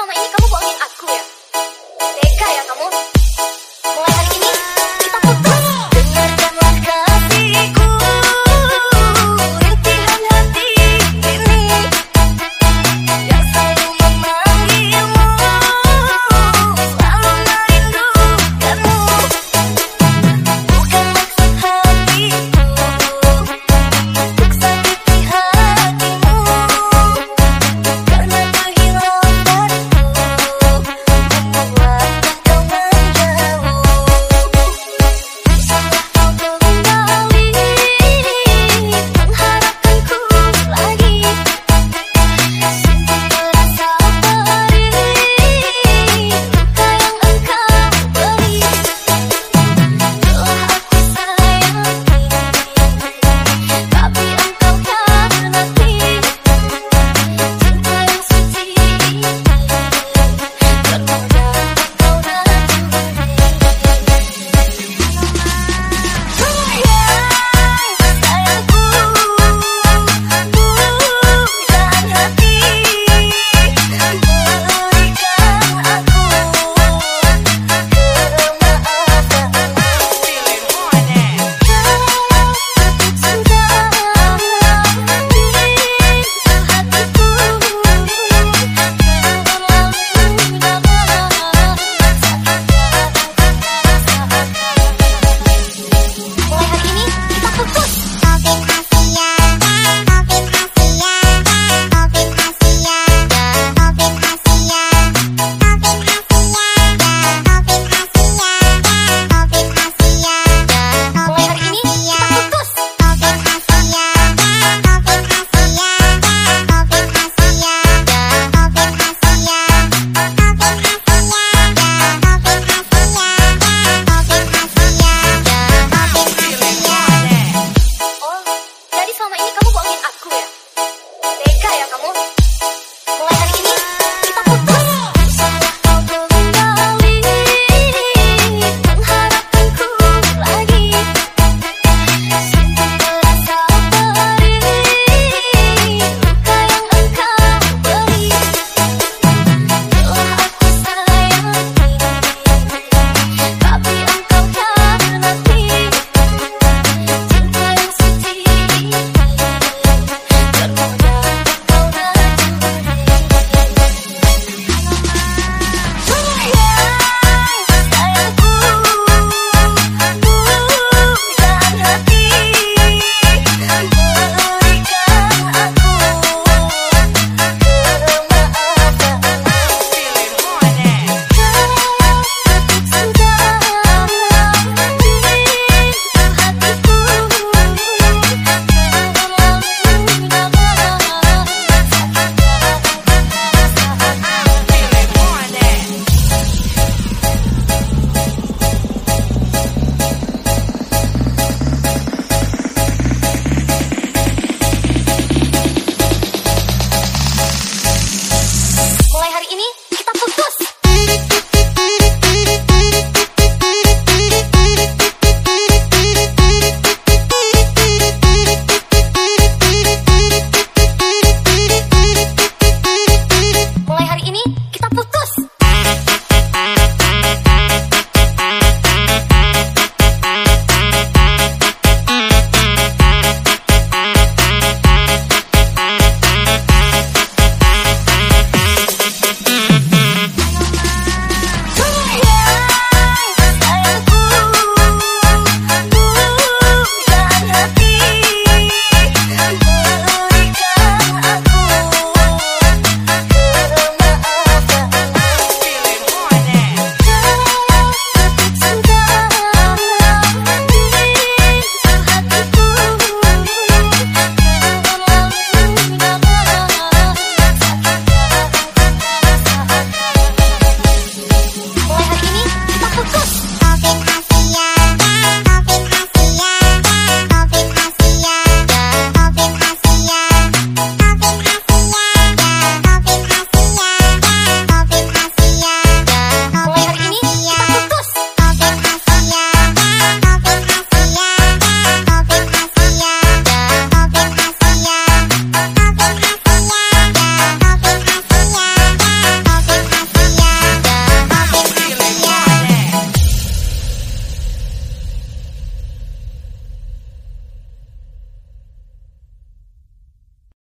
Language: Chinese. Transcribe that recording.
送了一个